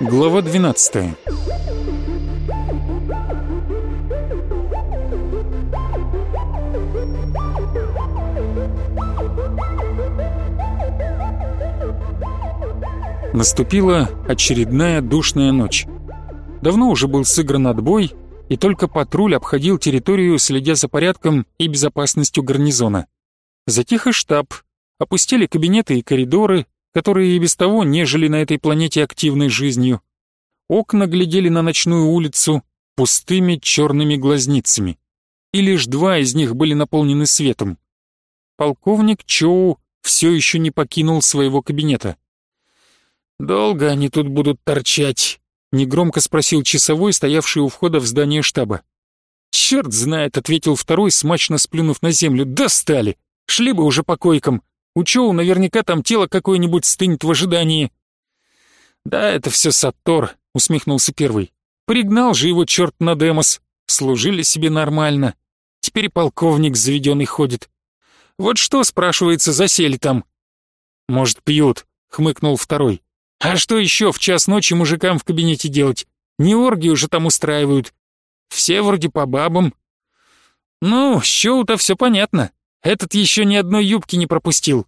Глава 12 Наступила очередная душная ночь. Давно уже был сыгран отбой, и только патруль обходил территорию, следя за порядком и безопасностью гарнизона. Затих и штаб, опустили кабинеты и коридоры, которые и без того не жили на этой планете активной жизнью. Окна глядели на ночную улицу пустыми черными глазницами, и лишь два из них были наполнены светом. Полковник Чоу все еще не покинул своего кабинета. «Долго они тут будут торчать?» — негромко спросил часовой, стоявший у входа в здание штаба. «Черт знает», — ответил второй, смачно сплюнув на землю. «Достали! Шли бы уже по койкам. У Чоу наверняка там тело какое-нибудь стынет в ожидании». «Да, это все Саттор», — усмехнулся первый. «Пригнал же его черт на Демос. Служили себе нормально. Теперь полковник заведенный ходит. Вот что, спрашивается, засели там?» «Может, пьют», — хмыкнул второй. «А что еще в час ночи мужикам в кабинете делать? Не оргию же там устраивают. Все вроде по бабам». «Ну, с Чоу-то все понятно. Этот еще ни одной юбки не пропустил.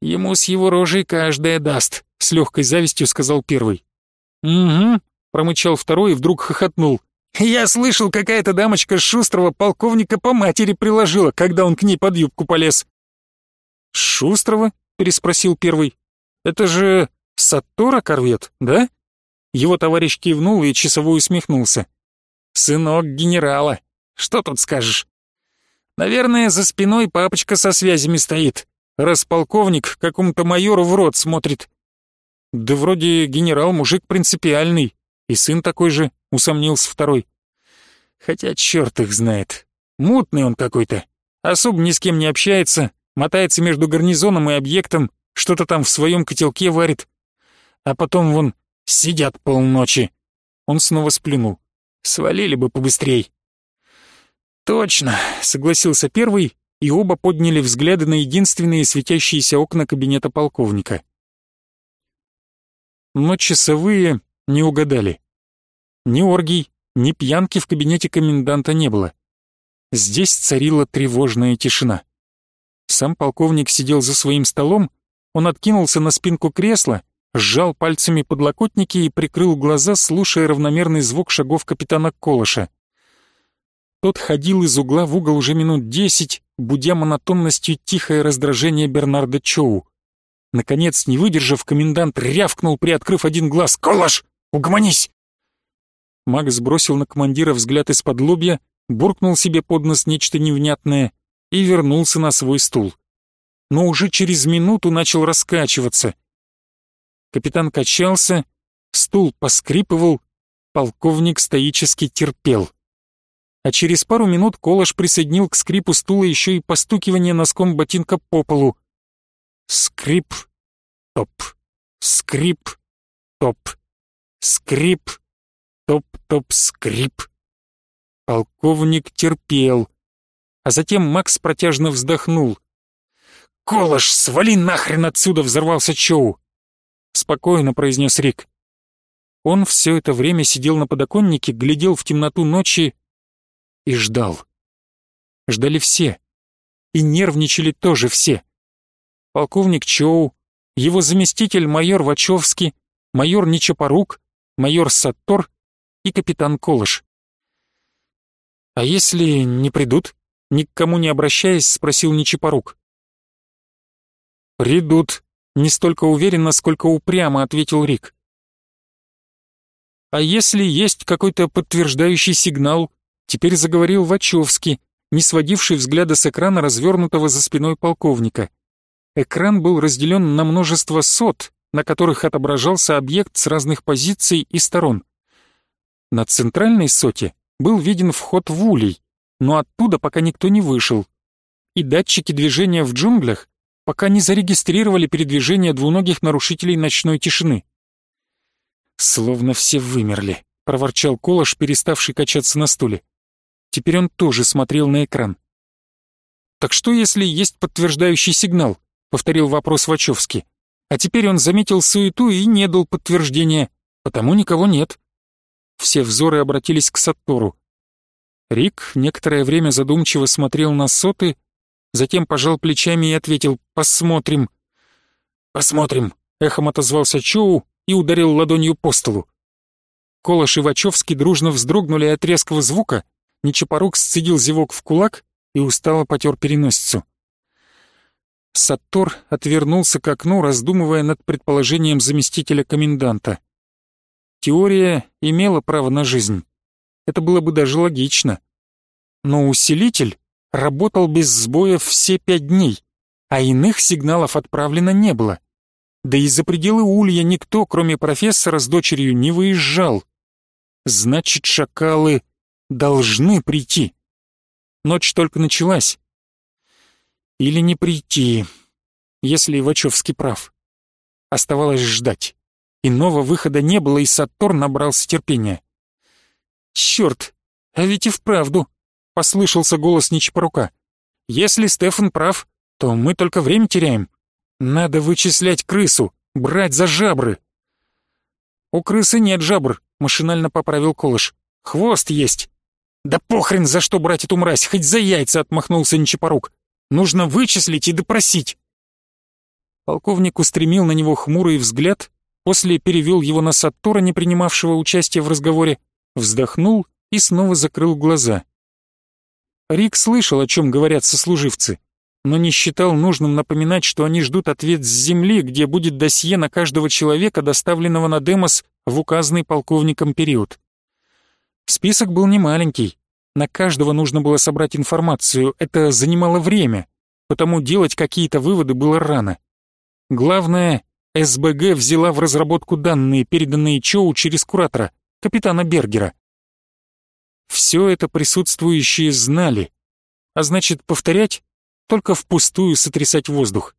Ему с его рожей каждая даст, с легкой завистью сказал первый. Угу, промычал второй и вдруг хохотнул. Я слышал, какая-то дамочка шустрого полковника по матери приложила, когда он к ней под юбку полез. Шустрого? переспросил первый. Это же Саттора корвет, да? Его товарищ кивнул и часовой усмехнулся. Сынок генерала. Что тут скажешь? Наверное, за спиной папочка со связями стоит, раз полковник какому-то майору в рот смотрит. Да вроде генерал мужик принципиальный, и сын такой же, усомнился второй. Хотя черт их знает, мутный он какой-то, особо ни с кем не общается, мотается между гарнизоном и объектом, что-то там в своем котелке варит. А потом вон сидят полночи. Он снова сплюнул. Свалили бы побыстрей. «Точно», — согласился первый, и оба подняли взгляды на единственные светящиеся окна кабинета полковника. Но часовые не угадали. Ни оргий, ни пьянки в кабинете коменданта не было. Здесь царила тревожная тишина. Сам полковник сидел за своим столом, он откинулся на спинку кресла, сжал пальцами подлокотники и прикрыл глаза, слушая равномерный звук шагов капитана Колыша. Тот ходил из угла в угол уже минут десять, будя монотонностью тихое раздражение Бернарда Чоу. Наконец, не выдержав, комендант рявкнул, приоткрыв один глаз. «Колаш, угомонись!» Маг сбросил на командира взгляд из-под лобья, буркнул себе под нос нечто невнятное и вернулся на свой стул. Но уже через минуту начал раскачиваться. Капитан качался, стул поскрипывал, полковник стоически терпел а через пару минут Колош присоединил к скрипу стула еще и постукивание носком ботинка по полу. Скрип, топ, скрип, топ, скрип, топ-топ, скрип. Полковник терпел, а затем Макс протяжно вздохнул. «Колош, свали нахрен отсюда!» — взорвался Чоу. «Спокойно», — произнес Рик. Он все это время сидел на подоконнике, глядел в темноту ночи и ждал. Ждали все. И нервничали тоже все. Полковник Чоу, его заместитель майор Вачовский, майор Ничапорук, майор Саттор и капитан Колыш. «А если не придут?» — ни к кому не обращаясь, спросил Ничапорук. «Придут», — не столько уверенно, сколько упрямо ответил Рик. «А если есть какой-то подтверждающий сигнал?» Теперь заговорил Вачовский, не сводивший взгляда с экрана, развернутого за спиной полковника. Экран был разделен на множество сот, на которых отображался объект с разных позиций и сторон. На центральной соте был виден вход в улей, но оттуда пока никто не вышел. И датчики движения в джунглях пока не зарегистрировали передвижение двуногих нарушителей ночной тишины. «Словно все вымерли», — проворчал Колош, переставший качаться на стуле. Теперь он тоже смотрел на экран. «Так что, если есть подтверждающий сигнал?» — повторил вопрос Вачовски. А теперь он заметил суету и не дал подтверждения, потому никого нет. Все взоры обратились к Саттору. Рик некоторое время задумчиво смотрел на соты, затем пожал плечами и ответил «Посмотрим». «Посмотрим», — эхом отозвался Чоу и ударил ладонью по столу. Колош и Вачовский дружно вздрогнули от резкого звука, Нечапорук сцедил зевок в кулак и устало потер переносицу. Саттор отвернулся к окну, раздумывая над предположением заместителя коменданта. Теория имела право на жизнь. Это было бы даже логично. Но усилитель работал без сбоев все пять дней, а иных сигналов отправлено не было. Да и за пределы улья никто, кроме профессора с дочерью, не выезжал. Значит, шакалы должны прийти. Ночь только началась. Или не прийти, если Ивачевский прав. Оставалось ждать. Иного выхода не было, и Саттор набрался терпения. «Чёрт, а ведь и вправду!» — послышался голос Нечапорука. «Если Стефан прав, то мы только время теряем. Надо вычислять крысу, брать за жабры». «У крысы нет жабр», — машинально поправил Колыш. «Хвост есть». «Да похрен, за что брать эту мразь, хоть за яйца!» — отмахнулся Нечапорук. «Нужно вычислить и допросить». Полковник устремил на него хмурый взгляд, после перевел его на Саттора, не принимавшего участия в разговоре, вздохнул и снова закрыл глаза. Рик слышал, о чем говорят сослуживцы, но не считал нужным напоминать, что они ждут ответ с земли, где будет досье на каждого человека, доставленного на Демос в указанный полковником период. Список был немаленький, на каждого нужно было собрать информацию, это занимало время, потому делать какие-то выводы было рано. Главное, СБГ взяла в разработку данные, переданные Чоу через куратора, капитана Бергера. Все это присутствующие знали, а значит, повторять, только впустую сотрясать воздух.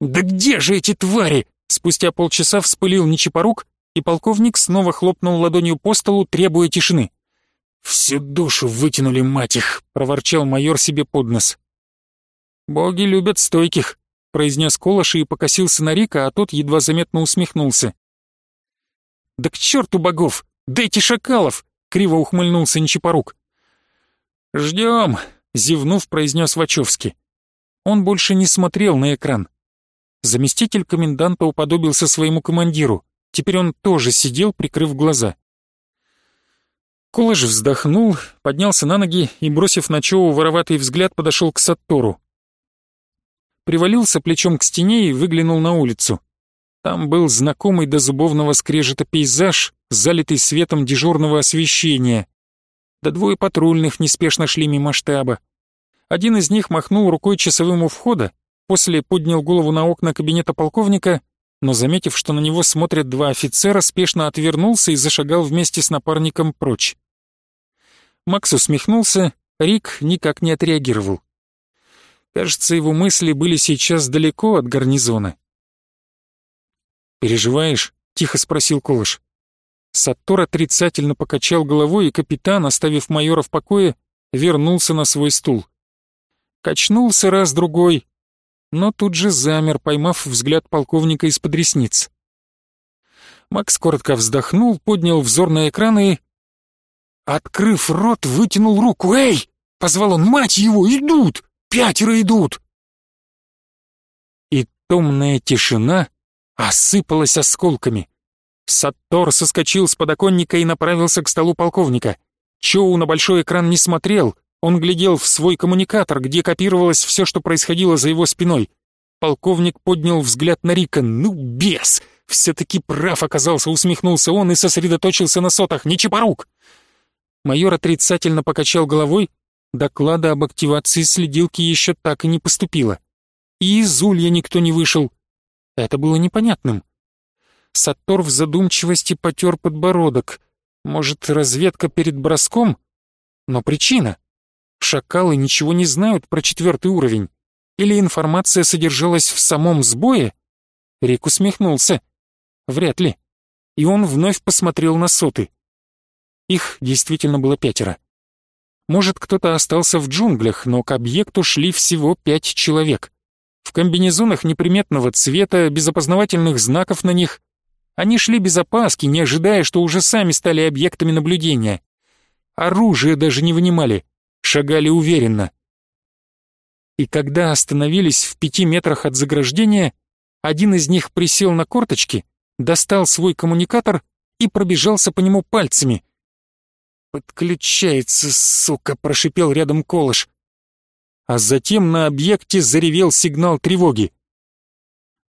«Да где же эти твари?» Спустя полчаса вспылил Нечипорук, и полковник снова хлопнул ладонью по столу, требуя тишины. «Всю душу вытянули, мать их!» — проворчал майор себе под нос. «Боги любят стойких», — произнес Колоши и покосился на Рика, а тот едва заметно усмехнулся. «Да к черту богов! Дайте шакалов!» — криво ухмыльнулся Нечипорук. «Ждем», — зевнув, произнес Вачовски. Он больше не смотрел на экран. Заместитель коменданта уподобился своему командиру. Теперь он тоже сидел, прикрыв глаза. Колыш вздохнул, поднялся на ноги и, бросив на Чоу вороватый взгляд, подошел к Саттору. Привалился плечом к стене и выглянул на улицу. Там был знакомый до зубовного скрежета пейзаж, залитый светом дежурного освещения. Да двое патрульных неспешно шли мимо штаба. Один из них махнул рукой часовым у входа, после поднял голову на окна кабинета полковника но, заметив, что на него смотрят два офицера, спешно отвернулся и зашагал вместе с напарником прочь. Макс усмехнулся, Рик никак не отреагировал. Кажется, его мысли были сейчас далеко от гарнизона. «Переживаешь?» — тихо спросил Колыш. Саттор отрицательно покачал головой, и капитан, оставив майора в покое, вернулся на свой стул. Качнулся раз-другой, но тут же замер, поймав взгляд полковника из-под ресниц. Макс коротко вздохнул, поднял взор на экран и... Открыв рот, вытянул руку. «Эй!» — позвал он. «Мать его! Идут! Пятеро идут!» И томная тишина осыпалась осколками. Саттор соскочил с подоконника и направился к столу полковника. Чоу на большой экран не смотрел, он глядел в свой коммуникатор, где копировалось все, что происходило за его спиной. Полковник поднял взгляд на Рика. «Ну, бес! Все-таки прав оказался!» Усмехнулся он и сосредоточился на сотах. «Не чепорук!» Майор отрицательно покачал головой. Доклада об активации следилки еще так и не поступило. И из улья никто не вышел. Это было непонятным. Саттор в задумчивости потер подбородок. Может, разведка перед броском? Но причина? Шакалы ничего не знают про четвертый уровень. Или информация содержалась в самом сбое? Рик усмехнулся. Вряд ли. И он вновь посмотрел на соты. Их действительно было пятеро. Может, кто-то остался в джунглях, но к объекту шли всего пять человек. В комбинезонах неприметного цвета, без опознавательных знаков на них. Они шли без опаски, не ожидая, что уже сами стали объектами наблюдения. Оружие даже не вынимали, шагали уверенно. И когда остановились в пяти метрах от заграждения, один из них присел на корточки, достал свой коммуникатор и пробежался по нему пальцами. «Подключается, сука!» — прошипел рядом Колыш. А затем на объекте заревел сигнал тревоги.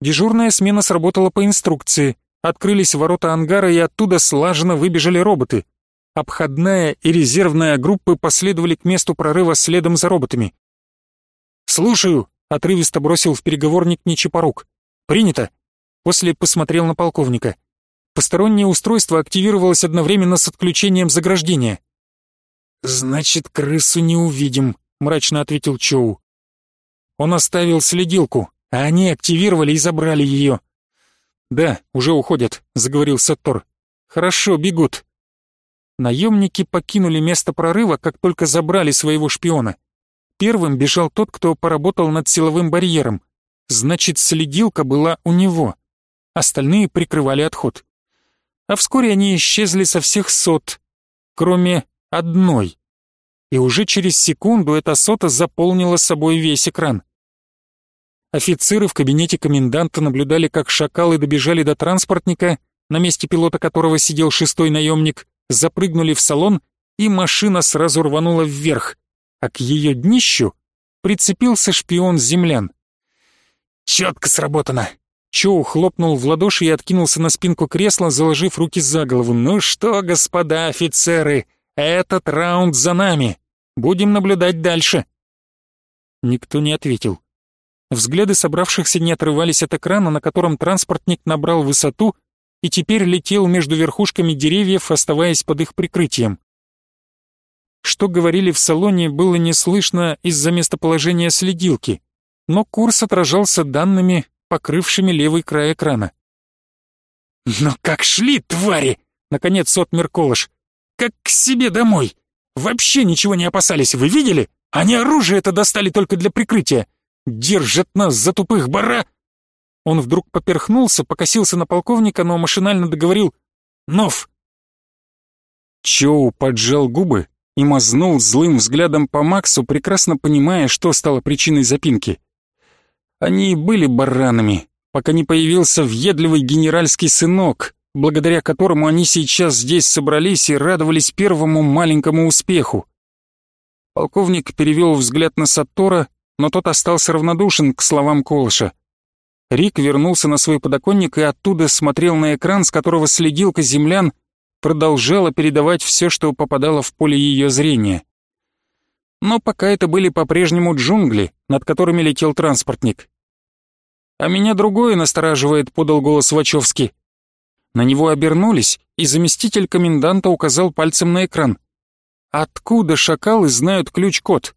Дежурная смена сработала по инструкции. Открылись ворота ангара, и оттуда слаженно выбежали роботы. Обходная и резервная группы последовали к месту прорыва следом за роботами. «Слушаю», — отрывисто бросил в переговорник Нечипорук. «Принято». После посмотрел на полковника. Постороннее устройство активировалось одновременно с отключением заграждения. «Значит, крысу не увидим», — мрачно ответил Чоу. Он оставил следилку, а они активировали и забрали ее. «Да, уже уходят», — заговорил Саттор. «Хорошо, бегут». Наемники покинули место прорыва, как только забрали своего шпиона. Первым бежал тот, кто поработал над силовым барьером. Значит, следилка была у него. Остальные прикрывали отход. А вскоре они исчезли со всех сот, кроме одной. И уже через секунду эта сота заполнила собой весь экран. Офицеры в кабинете коменданта наблюдали, как шакалы добежали до транспортника, на месте пилота которого сидел шестой наемник, запрыгнули в салон, и машина сразу рванула вверх а к ее днищу прицепился шпион землян. «Четко сработано!» Чоу хлопнул в ладоши и откинулся на спинку кресла, заложив руки за голову. «Ну что, господа офицеры, этот раунд за нами. Будем наблюдать дальше». Никто не ответил. Взгляды собравшихся не отрывались от экрана, на котором транспортник набрал высоту и теперь летел между верхушками деревьев, оставаясь под их прикрытием. Что говорили в салоне, было не слышно из-за местоположения следилки, но курс отражался данными, покрывшими левый край экрана. «Но как шли, твари!» — наконец отмер Колыш. «Как к себе домой! Вообще ничего не опасались, вы видели? Они оружие это достали только для прикрытия. Держат нас за тупых бара!» Он вдруг поперхнулся, покосился на полковника, но машинально договорил «Нов!» Чоу поджал губы, и мазнул злым взглядом по Максу, прекрасно понимая, что стало причиной запинки. Они и были баранами, пока не появился въедливый генеральский сынок, благодаря которому они сейчас здесь собрались и радовались первому маленькому успеху. Полковник перевел взгляд на Саттора, но тот остался равнодушен к словам Колыша. Рик вернулся на свой подоконник и оттуда смотрел на экран, с которого следилка землян продолжала передавать все, что попадало в поле ее зрения. Но пока это были по-прежнему джунгли, над которыми летел транспортник. «А меня другое настораживает», — подал голос Вачовски. На него обернулись, и заместитель коменданта указал пальцем на экран. «Откуда шакалы знают ключ-код?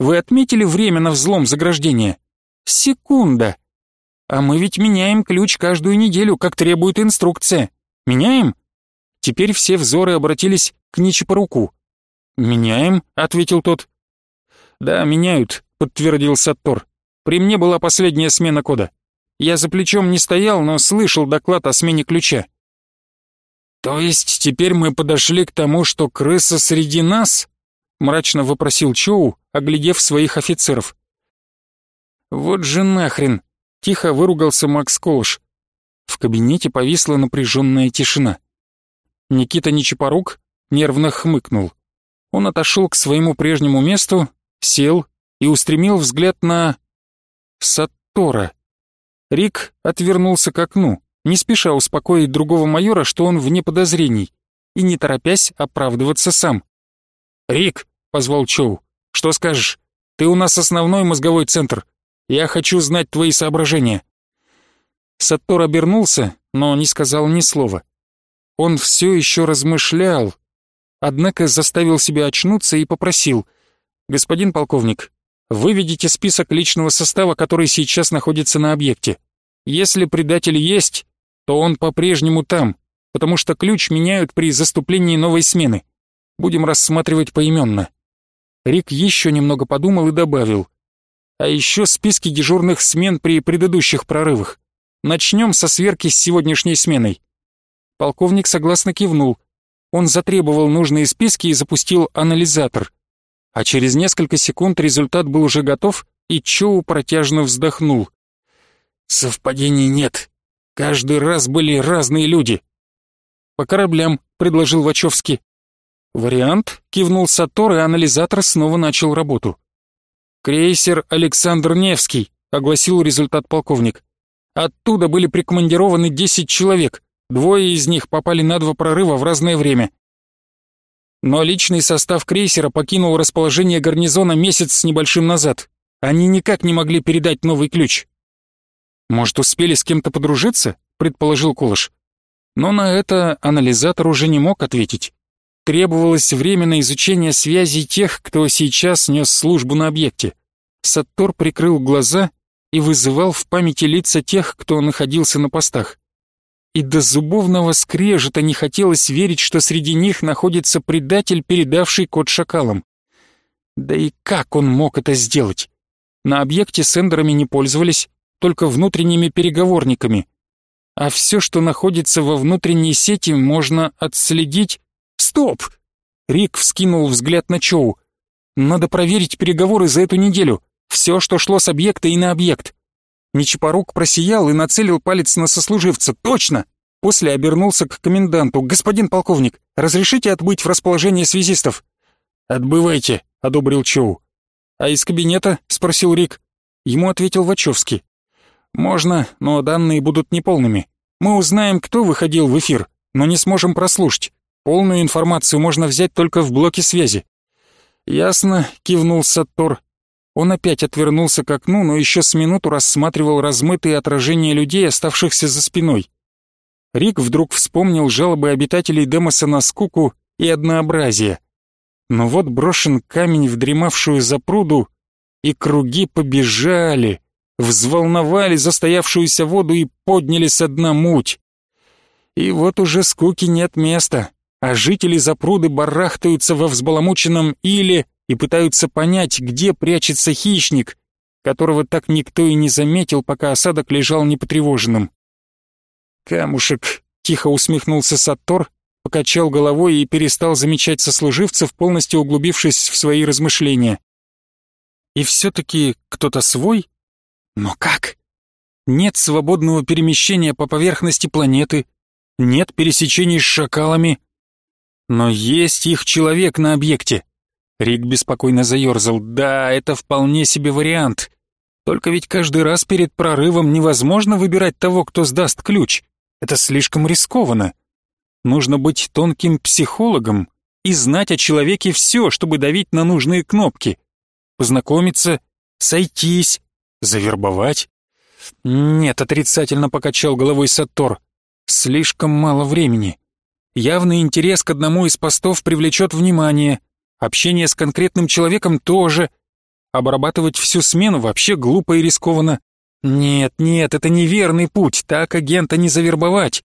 Вы отметили время на взлом заграждения? Секунда! А мы ведь меняем ключ каждую неделю, как требует инструкция. Меняем? Теперь все взоры обратились к Ничипоруку. «Меняем», — ответил тот. «Да, меняют», — подтвердил Саттор. «При мне была последняя смена кода. Я за плечом не стоял, но слышал доклад о смене ключа». «То есть теперь мы подошли к тому, что крыса среди нас?» — мрачно вопросил Чоу, оглядев своих офицеров. «Вот же нахрен!» — тихо выругался Макс Колш. В кабинете повисла напряженная тишина. Никита Нечипорук нервно хмыкнул. Он отошел к своему прежнему месту, сел и устремил взгляд на... Саттора. Рик отвернулся к окну, не спеша успокоить другого майора, что он вне подозрений, и не торопясь оправдываться сам. «Рик», — позвал Чоу, — «что скажешь? Ты у нас основной мозговой центр. Я хочу знать твои соображения». Саттор обернулся, но не сказал ни слова. Он все еще размышлял, однако заставил себя очнуться и попросил. «Господин полковник, выведите список личного состава, который сейчас находится на объекте. Если предатель есть, то он по-прежнему там, потому что ключ меняют при заступлении новой смены. Будем рассматривать поименно. Рик еще немного подумал и добавил. А еще списки дежурных смен при предыдущих прорывах. Начнем со сверки с сегодняшней сменой. Полковник согласно кивнул. Он затребовал нужные списки и запустил анализатор. А через несколько секунд результат был уже готов, и Чоу протяжно вздохнул. «Совпадений нет. Каждый раз были разные люди». «По кораблям», — предложил Вачовский. «Вариант», — кивнул Сатор, и анализатор снова начал работу. «Крейсер Александр Невский», — огласил результат полковник. «Оттуда были прикомандированы 10 человек, двое из них попали на два прорыва в разное время. Но личный состав крейсера покинул расположение гарнизона месяц с небольшим назад. Они никак не могли передать новый ключ. «Может, успели с кем-то подружиться?» — предположил Кулыш. Но на это анализатор уже не мог ответить. Требовалось время на изучение связей тех, кто сейчас нес службу на объекте. Саттор прикрыл глаза и вызывал в памяти лица тех, кто находился на постах. И до зубовного скрежета не хотелось верить, что среди них находится предатель, передавший код шакалам. Да и как он мог это сделать? На объекте сендерами не пользовались, только внутренними переговорниками. А все, что находится во внутренней сети, можно отследить «Стоп!» Рик вскинул взгляд на Чоу. «Надо проверить переговоры за эту неделю. Все, что шло с объекта и на объект». Нечипорук просиял и нацелил палец на сослуживца. «Точно!» После обернулся к коменданту. «Господин полковник, разрешите отбыть в расположение связистов?» «Отбывайте», — одобрил Чоу. «А из кабинета?» — спросил Рик. Ему ответил Вачовский. «Можно, но данные будут неполными. Мы узнаем, кто выходил в эфир, но не сможем прослушать. Полную информацию можно взять только в блоке связи». «Ясно», — кивнул Саттор. Он опять отвернулся к окну, но еще с минуту рассматривал размытые отражения людей, оставшихся за спиной. Рик вдруг вспомнил жалобы обитателей Демоса на скуку и однообразие. Но вот брошен камень в дремавшую запруду, и круги побежали, взволновали застоявшуюся воду и подняли со дна муть. И вот уже скуки нет места а жители запруды барахтаются во взбаламученном иле и пытаются понять, где прячется хищник, которого так никто и не заметил, пока осадок лежал непотревоженным. «Камушек», — тихо усмехнулся Саттор, покачал головой и перестал замечать сослуживцев, полностью углубившись в свои размышления. «И все-таки кто-то свой? Но как? Нет свободного перемещения по поверхности планеты, нет пересечений с шакалами, но есть их человек на объекте. Рик беспокойно заерзал. Да, это вполне себе вариант. Только ведь каждый раз перед прорывом невозможно выбирать того, кто сдаст ключ. Это слишком рискованно. Нужно быть тонким психологом и знать о человеке все, чтобы давить на нужные кнопки. Познакомиться, сойтись, завербовать. Нет, отрицательно покачал головой Саттор. Слишком мало времени. Явный интерес к одному из постов привлечет внимание. Общение с конкретным человеком тоже. Обрабатывать всю смену вообще глупо и рискованно. Нет, нет, это неверный путь, так агента не завербовать.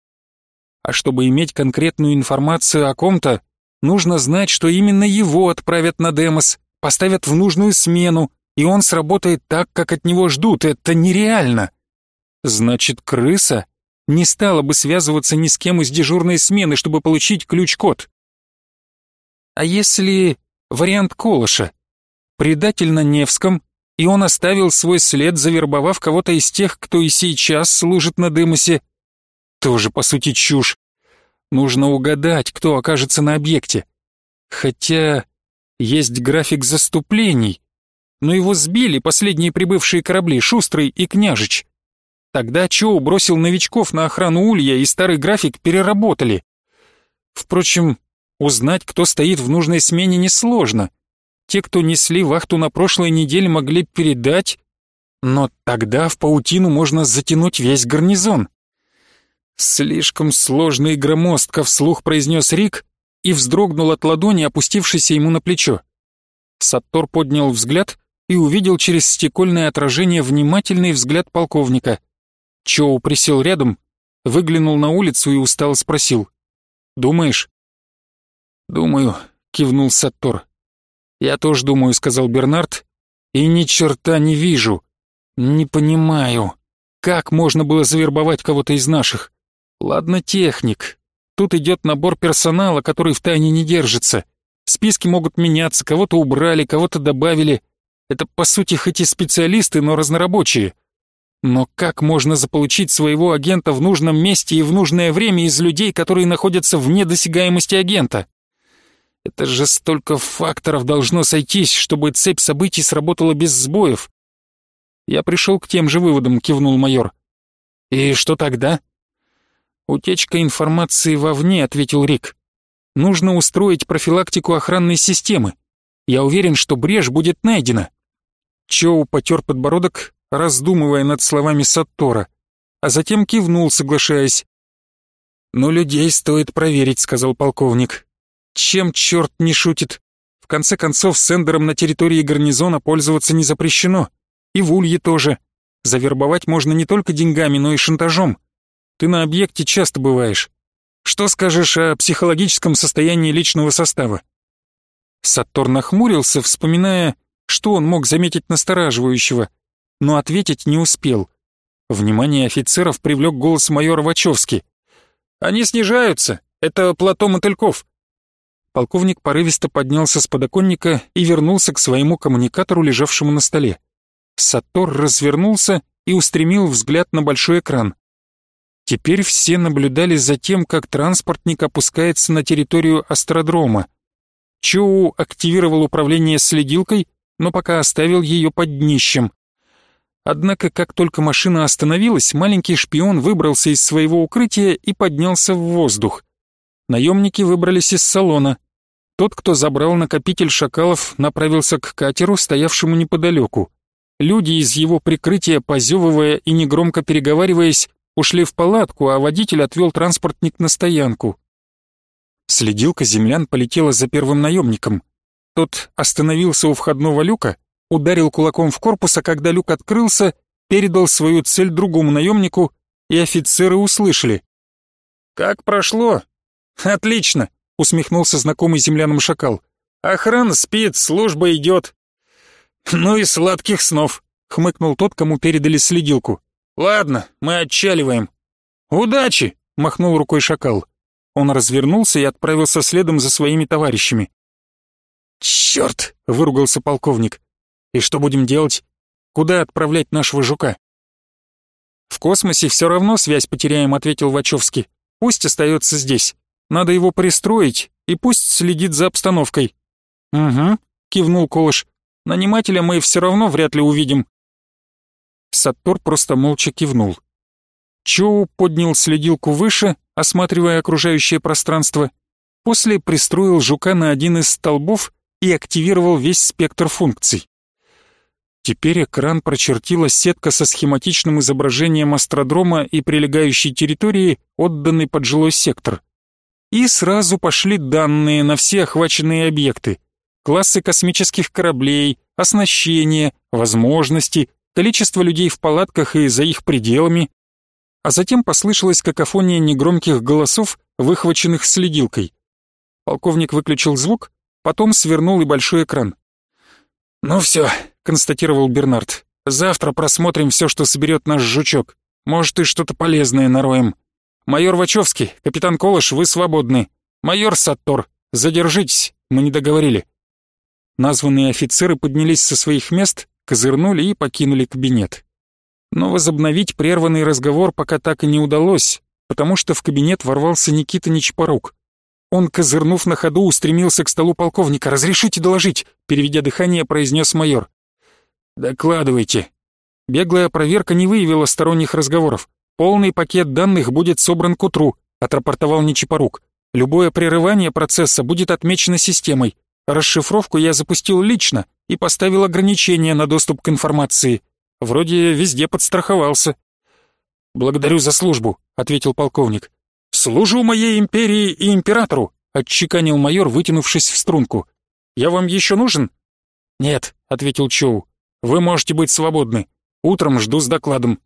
А чтобы иметь конкретную информацию о ком-то, нужно знать, что именно его отправят на Демос, поставят в нужную смену, и он сработает так, как от него ждут. Это нереально. Значит, крыса не стала бы связываться ни с кем из дежурной смены, чтобы получить ключ-код. А если вариант Колыша? Предатель на Невском, и он оставил свой след, завербовав кого-то из тех, кто и сейчас служит на Дымосе. Тоже, по сути, чушь. Нужно угадать, кто окажется на объекте. Хотя есть график заступлений, но его сбили последние прибывшие корабли Шустрый и Княжич. Тогда Чоу бросил новичков на охрану улья, и старый график переработали. Впрочем, узнать, кто стоит в нужной смене, несложно. Те, кто несли вахту на прошлой неделе, могли передать, но тогда в паутину можно затянуть весь гарнизон. «Слишком сложно и громоздко», — вслух произнес Рик и вздрогнул от ладони, опустившейся ему на плечо. Саттор поднял взгляд и увидел через стекольное отражение внимательный взгляд полковника — Чоу присел рядом, выглянул на улицу и устало спросил. «Думаешь?» «Думаю», — кивнул Саттор. «Я тоже думаю», — сказал Бернард, — «и ни черта не вижу. Не понимаю, как можно было завербовать кого-то из наших? Ладно, техник. Тут идет набор персонала, который в тайне не держится. Списки могут меняться, кого-то убрали, кого-то добавили. Это, по сути, хоть и специалисты, но разнорабочие. Но как можно заполучить своего агента в нужном месте и в нужное время из людей, которые находятся вне досягаемости агента? Это же столько факторов должно сойтись, чтобы цепь событий сработала без сбоев. Я пришел к тем же выводам, кивнул майор. И что тогда? Утечка информации вовне, ответил Рик. Нужно устроить профилактику охранной системы. Я уверен, что брешь будет найдена. Чоу потер подбородок, раздумывая над словами Саттора, а затем кивнул, соглашаясь. «Но людей стоит проверить», — сказал полковник. «Чем черт не шутит? В конце концов, сендером на территории гарнизона пользоваться не запрещено. И в Улье тоже. Завербовать можно не только деньгами, но и шантажом. Ты на объекте часто бываешь. Что скажешь о психологическом состоянии личного состава?» Саттор нахмурился, вспоминая, что он мог заметить настораживающего, но ответить не успел. Внимание офицеров привлек голос майора Вачовски. «Они снижаются! Это плато мотыльков!» Полковник порывисто поднялся с подоконника и вернулся к своему коммуникатору, лежавшему на столе. Сатор развернулся и устремил взгляд на большой экран. Теперь все наблюдали за тем, как транспортник опускается на территорию астродрома. Чоу активировал управление следилкой, но пока оставил ее под днищем. Однако, как только машина остановилась, маленький шпион выбрался из своего укрытия и поднялся в воздух. Наемники выбрались из салона. Тот, кто забрал накопитель шакалов, направился к катеру, стоявшему неподалеку. Люди из его прикрытия, позевывая и негромко переговариваясь, ушли в палатку, а водитель отвел транспортник на стоянку. Следилка землян полетела за первым наемником. Тот остановился у входного люка, ударил кулаком в корпус, а когда люк открылся, передал свою цель другому наемнику, и офицеры услышали. «Как прошло?» «Отлично!» — усмехнулся знакомый землянам шакал. «Охрана спит, служба идет». «Ну и сладких снов», — хмыкнул тот, кому передали следилку. «Ладно, мы отчаливаем». «Удачи!» — махнул рукой шакал. Он развернулся и отправился следом за своими товарищами. «Черт!» — выругался полковник. «И что будем делать? Куда отправлять нашего жука?» «В космосе все равно связь потеряем», — ответил Вачовский. «Пусть остается здесь. Надо его пристроить, и пусть следит за обстановкой». «Угу», — кивнул Колыш. «Нанимателя мы все равно вряд ли увидим». Саттор просто молча кивнул. Чоу поднял следилку выше, осматривая окружающее пространство, после пристроил жука на один из столбов и активировал весь спектр функций. Теперь экран прочертила сетка со схематичным изображением астродрома и прилегающей территории, отданной под жилой сектор. И сразу пошли данные на все охваченные объекты. Классы космических кораблей, оснащение, возможности, количество людей в палатках и за их пределами. А затем послышалась какофония негромких голосов, выхваченных следилкой. Полковник выключил звук, потом свернул и большой экран. «Ну все», — констатировал Бернард. «Завтра просмотрим все, что соберет наш жучок. Может, и что-то полезное нароем. Майор Вачовский, капитан Колыш, вы свободны. Майор Саттор, задержитесь, мы не договорили». Названные офицеры поднялись со своих мест, козырнули и покинули кабинет. Но возобновить прерванный разговор пока так и не удалось, потому что в кабинет ворвался Никита Нечпорук. Он, козырнув на ходу, устремился к столу полковника. «Разрешите доложить?» — переведя дыхание, произнес майор. «Докладывайте». Беглая проверка не выявила сторонних разговоров. «Полный пакет данных будет собран к утру», — отрапортовал Нечипорук. «Любое прерывание процесса будет отмечено системой. Расшифровку я запустил лично и поставил ограничения на доступ к информации. Вроде везде подстраховался». «Благодарю за службу», — ответил полковник. «Служу моей империи и императору», — отчеканил майор, вытянувшись в струнку. «Я вам еще нужен?» «Нет», — ответил Чоу. «Вы можете быть свободны. Утром жду с докладом».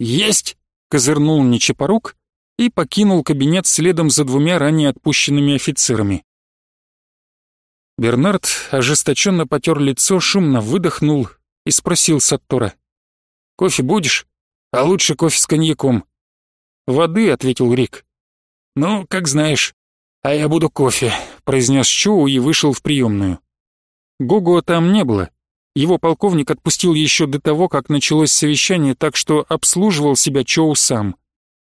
«Есть!» — козырнул Нечапорук и покинул кабинет следом за двумя ранее отпущенными офицерами. Бернард ожесточенно потер лицо, шумно выдохнул и спросил Саттора. «Кофе будешь? А лучше кофе с коньяком». «Воды», — ответил Рик. «Ну, как знаешь. А я буду кофе», — произнес Чоу и вышел в приемную. Гого там не было. Его полковник отпустил еще до того, как началось совещание, так что обслуживал себя Чоу сам.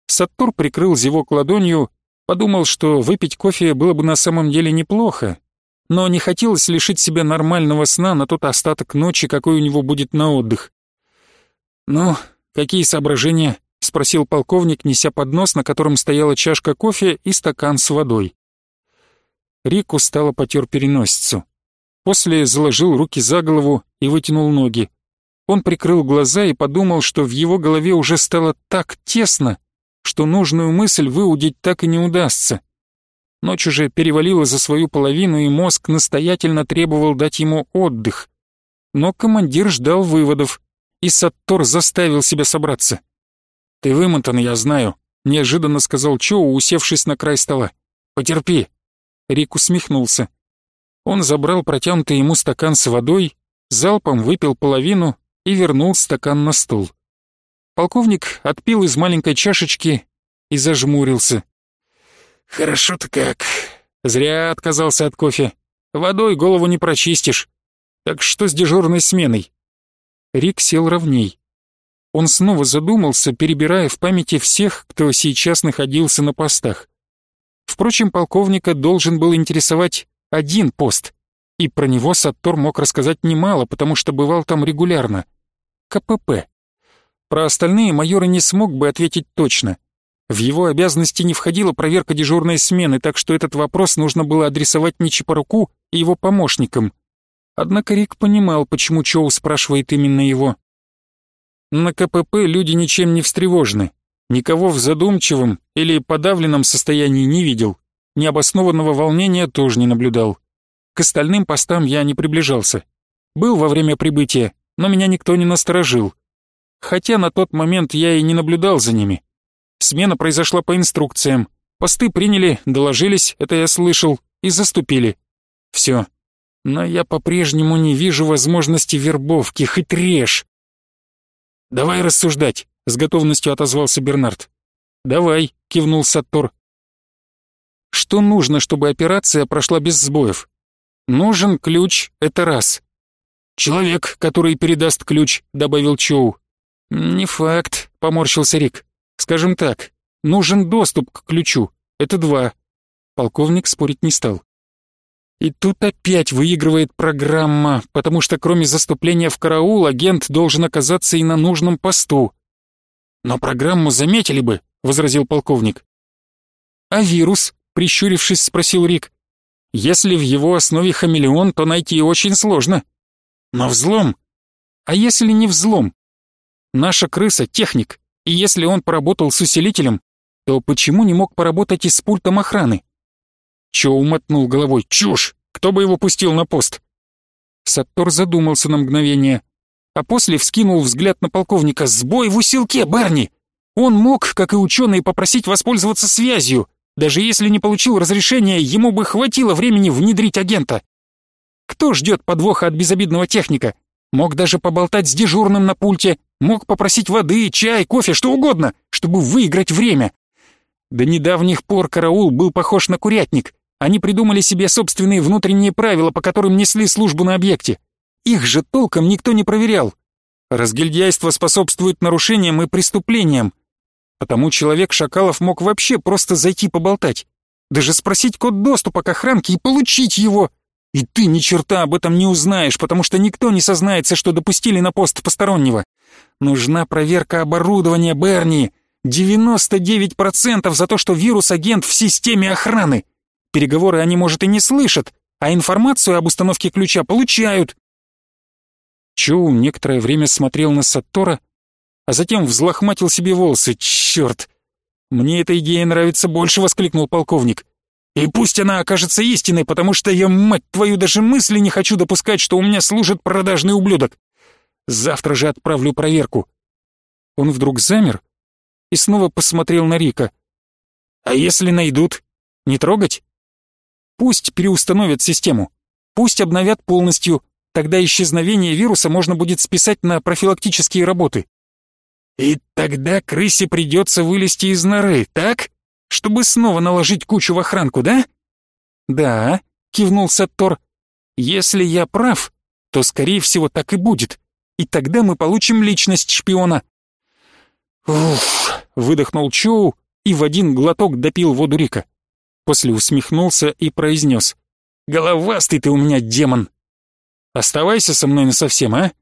Саттор прикрыл зевок ладонью, подумал, что выпить кофе было бы на самом деле неплохо, но не хотелось лишить себя нормального сна на тот остаток ночи, какой у него будет на отдых. «Ну, какие соображения?» — спросил полковник, неся поднос, на котором стояла чашка кофе и стакан с водой. Рик устало потер переносицу. После заложил руки за голову и вытянул ноги. Он прикрыл глаза и подумал, что в его голове уже стало так тесно, что нужную мысль выудить так и не удастся. Ночь уже перевалила за свою половину, и мозг настоятельно требовал дать ему отдых. Но командир ждал выводов, и Саттор заставил себя собраться. «Ты вымотан, я знаю», — неожиданно сказал Чоу, усевшись на край стола. «Потерпи». Рик усмехнулся. Он забрал протянутый ему стакан с водой, залпом выпил половину и вернул стакан на стол. Полковник отпил из маленькой чашечки и зажмурился. «Хорошо-то как. Зря отказался от кофе. Водой голову не прочистишь. Так что с дежурной сменой?» Рик сел ровней. Он снова задумался, перебирая в памяти всех, кто сейчас находился на постах. Впрочем, полковника должен был интересовать один пост, и про него Саттор мог рассказать немало, потому что бывал там регулярно. КПП. Про остальные майор не смог бы ответить точно. В его обязанности не входила проверка дежурной смены, так что этот вопрос нужно было адресовать не Чепоруку и его помощникам. Однако Рик понимал, почему Чоу спрашивает именно его. На КПП люди ничем не встревожены. Никого в задумчивом или подавленном состоянии не видел. Необоснованного волнения тоже не наблюдал. К остальным постам я не приближался. Был во время прибытия, но меня никто не насторожил. Хотя на тот момент я и не наблюдал за ними. Смена произошла по инструкциям. Посты приняли, доложились, это я слышал, и заступили. Все. Но я по-прежнему не вижу возможности вербовки, хоть режь. «Давай рассуждать», — с готовностью отозвался Бернард. «Давай», — кивнул Саттор. «Что нужно, чтобы операция прошла без сбоев? Нужен ключ, это раз. Человек, который передаст ключ», — добавил Чоу. «Не факт», — поморщился Рик. Скажем так, нужен доступ к ключу. Это два. Полковник спорить не стал. И тут опять выигрывает программа, потому что кроме заступления в караул агент должен оказаться и на нужном посту. Но программу заметили бы, возразил полковник. А вирус, прищурившись, спросил Рик. Если в его основе хамелеон, то найти очень сложно. Но взлом? А если не взлом? Наша крыса — техник, и если он поработал с усилителем, то почему не мог поработать и с пультом охраны? Чоу мотнул головой. «Чушь! Кто бы его пустил на пост?» Саттор задумался на мгновение, а после вскинул взгляд на полковника. «Сбой в усилке, Барни! Он мог, как и ученые, попросить воспользоваться связью. Даже если не получил разрешения, ему бы хватило времени внедрить агента. Кто ждет подвоха от безобидного техника? Мог даже поболтать с дежурным на пульте, мог попросить воды, чай, кофе, что угодно, чтобы выиграть время. До недавних пор караул был похож на курятник. Они придумали себе собственные внутренние правила, по которым несли службу на объекте. Их же толком никто не проверял. Разгильдяйство способствует нарушениям и преступлениям. Потому человек Шакалов мог вообще просто зайти поболтать. Даже спросить код доступа к охранке и получить его. И ты ни черта об этом не узнаешь, потому что никто не сознается, что допустили на пост постороннего. Нужна проверка оборудования, Берни. 99% за то, что вирус-агент в системе охраны. Переговоры они, может, и не слышат, а информацию об установке ключа получают. Чоу некоторое время смотрел на Саттора, а затем взлохматил себе волосы. «Черт! Мне эта идея нравится больше!» — воскликнул полковник. «И пусть она окажется истиной, потому что я, мать твою, даже мысли не хочу допускать, что у меня служит продажный ублюдок. Завтра же отправлю проверку». Он вдруг замер и снова посмотрел на Рика. «А если найдут? Не трогать?» «Пусть переустановят систему. Пусть обновят полностью, тогда исчезновение вируса можно будет списать на профилактические работы. И тогда крысе придется вылезти из норы, так? Чтобы снова наложить кучу в охранку, да? Да, кивнул Саттор. Если я прав, то, скорее всего, так и будет. И тогда мы получим личность шпиона. Уф, выдохнул Чоу и в один глоток допил воду Рика. После усмехнулся и произнес. «Головастый ты у меня демон! Оставайся со мной насовсем, а?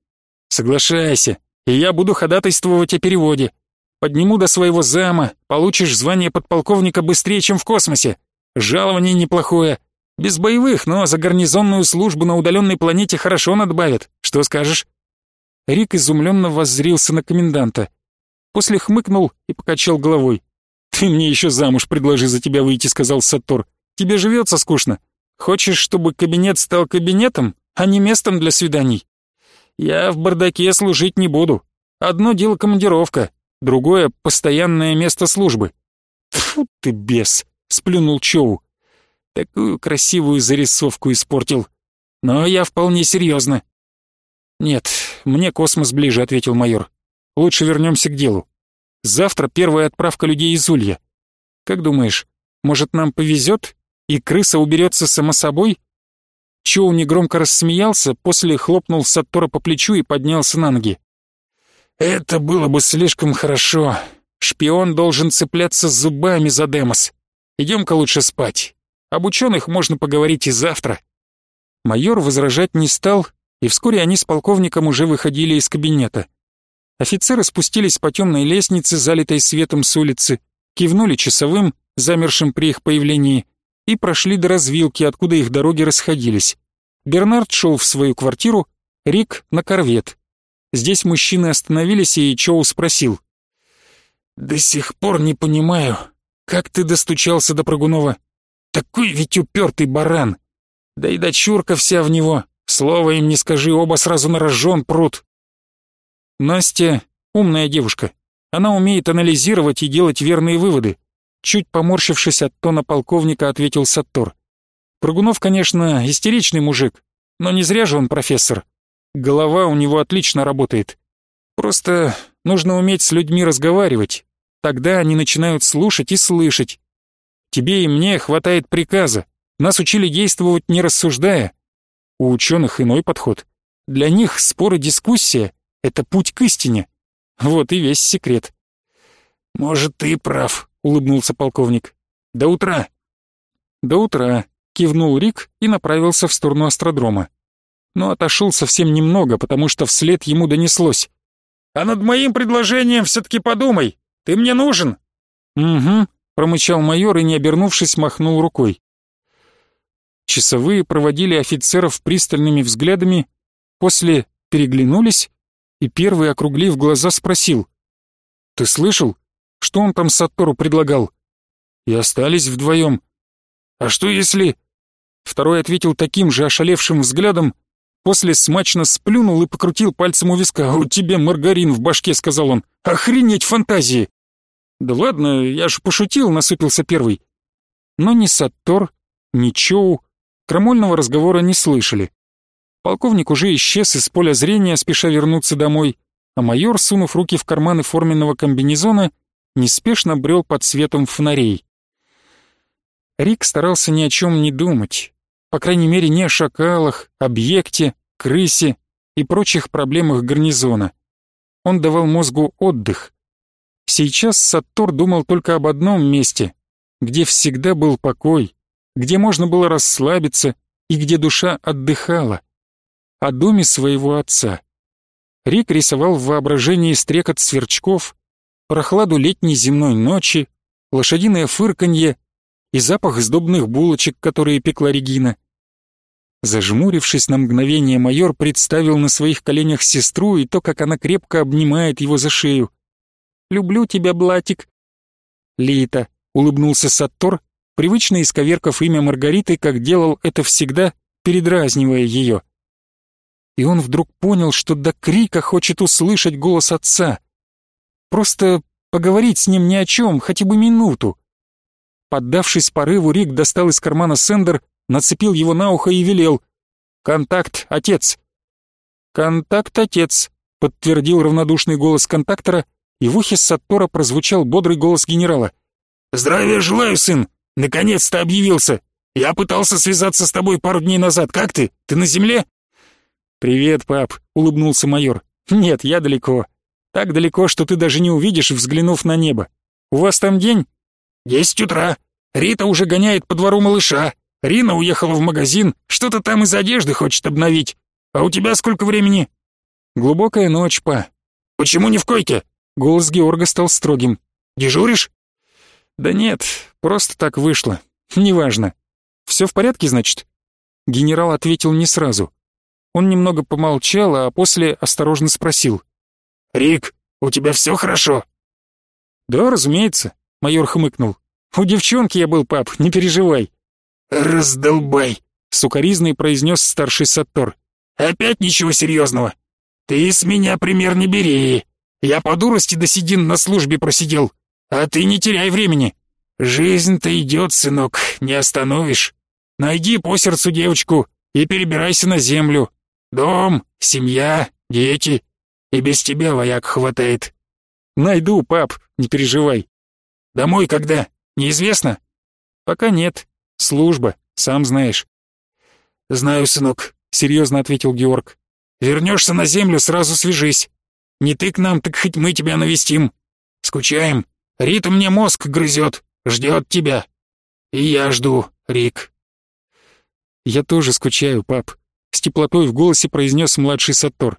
Соглашайся, и я буду ходатайствовать о переводе. Подниму до своего зама, получишь звание подполковника быстрее, чем в космосе. Жалование неплохое. Без боевых, но за гарнизонную службу на удаленной планете хорошо надбавят. Что скажешь?» Рик изумленно воззрился на коменданта. После хмыкнул и покачал головой. «Ты мне еще замуж предложи за тебя выйти», — сказал Сатор. «Тебе живется скучно. Хочешь, чтобы кабинет стал кабинетом, а не местом для свиданий? Я в бардаке служить не буду. Одно дело командировка, другое — постоянное место службы». «Тьфу ты, бес!» — сплюнул Чоу. «Такую красивую зарисовку испортил. Но я вполне серьезно». «Нет, мне космос ближе», — ответил майор. «Лучше вернемся к делу. Завтра первая отправка людей из Улья. Как думаешь, может нам повезет, и крыса уберется само собой?» Чоу негромко рассмеялся, после хлопнул Саттора по плечу и поднялся на ноги. «Это было бы слишком хорошо. Шпион должен цепляться зубами за Демос. Идем-ка лучше спать. Об ученых можно поговорить и завтра». Майор возражать не стал, и вскоре они с полковником уже выходили из кабинета. Офицеры спустились по темной лестнице, залитой светом с улицы, кивнули часовым, замершим при их появлении, и прошли до развилки, откуда их дороги расходились. Бернард шел в свою квартиру, Рик — на корвет. Здесь мужчины остановились, и Чоу спросил. «До сих пор не понимаю, как ты достучался до Прогунова? Такой ведь упертый баран! Да и дочурка вся в него, слово им не скажи, оба сразу на рожон прут». Настя — умная девушка. Она умеет анализировать и делать верные выводы. Чуть поморщившись от тона полковника, ответил Саттор. Прыгунов, конечно, истеричный мужик, но не зря же он профессор. Голова у него отлично работает. Просто нужно уметь с людьми разговаривать. Тогда они начинают слушать и слышать. Тебе и мне хватает приказа. Нас учили действовать не рассуждая. У ученых иной подход. Для них спор и дискуссия — это путь к истине. Вот и весь секрет. «Может, ты прав», улыбнулся полковник. До утра. До утра, кивнул Рик и направился в сторону астродрома. Но отошел совсем немного, потому что вслед ему донеслось. «А над моим предложением все-таки подумай. Ты мне нужен?» «Угу», — промычал майор и, не обернувшись, махнул рукой. Часовые проводили офицеров пристальными взглядами, после переглянулись, и первый, округлив глаза, спросил. «Ты слышал? Что он там Сатору предлагал? И остались вдвоем. А что если... Второй ответил таким же ошалевшим взглядом, после смачно сплюнул и покрутил пальцем у виска. «У тебя маргарин в башке», — сказал он. «Охренеть фантазии!» «Да ладно, я же пошутил», — насупился первый. Но ни Саттор, ни Чоу крамольного разговора не слышали. Полковник уже исчез из поля зрения, спеша вернуться домой, а майор, сунув руки в карманы форменного комбинезона, неспешно брел под светом фонарей. Рик старался ни о чем не думать, по крайней мере не о шакалах, объекте, крысе и прочих проблемах гарнизона. Он давал мозгу отдых. Сейчас Саттор думал только об одном месте, где всегда был покой, где можно было расслабиться и где душа отдыхала. О доме своего отца. Рик рисовал в воображении стрекот сверчков, прохладу летней земной ночи, лошадиное фырканье и запах сдобных булочек, которые пекла Регина. Зажмурившись на мгновение, майор представил на своих коленях сестру и то, как она крепко обнимает его за шею. «Люблю тебя, Блатик». «Лита», — улыбнулся Саттор, привычно исковеркав имя Маргариты, как делал это всегда, передразнивая ее. И он вдруг понял, что до крика хочет услышать голос отца. Просто поговорить с ним ни о чем, хотя бы минуту. Поддавшись порыву, Рик достал из кармана сендер, нацепил его на ухо и велел. «Контакт, отец!» «Контакт, отец!» — подтвердил равнодушный голос контактора, и в ухе Саттора прозвучал бодрый голос генерала. «Здравия желаю, сын! Наконец-то объявился! Я пытался связаться с тобой пару дней назад. Как ты? Ты на земле?» «Привет, пап», — улыбнулся майор. «Нет, я далеко. Так далеко, что ты даже не увидишь, взглянув на небо. У вас там день?» «Десять утра. Рита уже гоняет по двору малыша. Рина уехала в магазин, что-то там из одежды хочет обновить. А у тебя сколько времени?» «Глубокая ночь, па». «Почему не в койке?» Голос Георга стал строгим. «Дежуришь?» «Да нет, просто так вышло. Неважно. Все в порядке, значит?» Генерал ответил не сразу. Он немного помолчал, а после осторожно спросил. «Рик, у тебя все хорошо?» «Да, разумеется», — майор хмыкнул. «У девчонки я был, пап, не переживай». «Раздолбай!» — сукоризный произнес старший Саттор. «Опять ничего серьезного. Ты с меня пример не бери. Я по дурости до седин на службе просидел. А ты не теряй времени. Жизнь-то идет, сынок, не остановишь. Найди по сердцу девочку и перебирайся на землю. Дом, семья, дети. И без тебя вояк хватает». «Найду, пап, не переживай». «Домой когда? Неизвестно?» «Пока нет. Служба, сам знаешь». «Знаю, сынок», — серьезно ответил Георг. «Вернешься на землю, сразу свяжись. Не ты к нам, так хоть мы тебя навестим. Скучаем. Рита мне мозг грызет, ждет тебя. И я жду, Рик». «Я тоже скучаю, пап», — с теплотой в голосе произнес младший Саттор.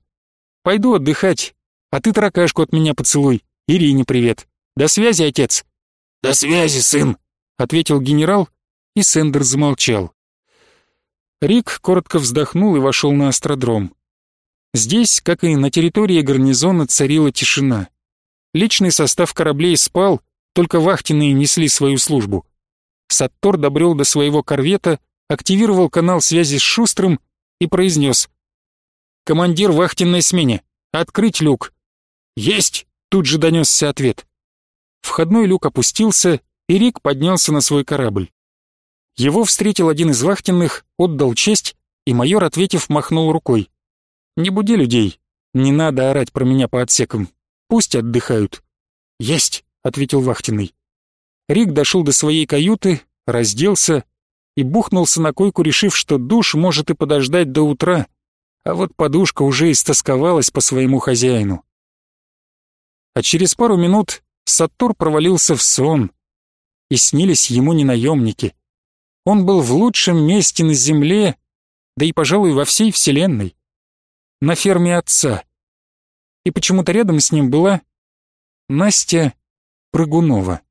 «Пойду отдыхать, а ты таракашку от меня поцелуй. Ирине привет. До связи, отец». «До связи, сын», — ответил генерал и Сендер замолчал. Рик коротко вздохнул и вошел на астродром. Здесь, как и на территории гарнизона, царила тишина. Личный состав кораблей спал, только вахтенные несли свою службу. Саттор добрел до своего корвета, активировал канал связи с Шустрым и произнес. «Командир вахтенной смене, открыть люк!» «Есть!» — тут же донесся ответ. Входной люк опустился, и Рик поднялся на свой корабль. Его встретил один из вахтенных, отдал честь, и майор, ответив, махнул рукой. «Не буди людей, не надо орать про меня по отсекам, пусть отдыхают». «Есть», — ответил вахтенный. Рик дошел до своей каюты, разделся и бухнулся на койку, решив, что душ может и подождать до утра, а вот подушка уже истосковалась по своему хозяину. А через пару минут Саттор провалился в сон, и снились ему не наемники, он был в лучшем месте на Земле, да и, пожалуй, во всей Вселенной. На ферме отца. И почему-то рядом с ним была Настя Прыгунова.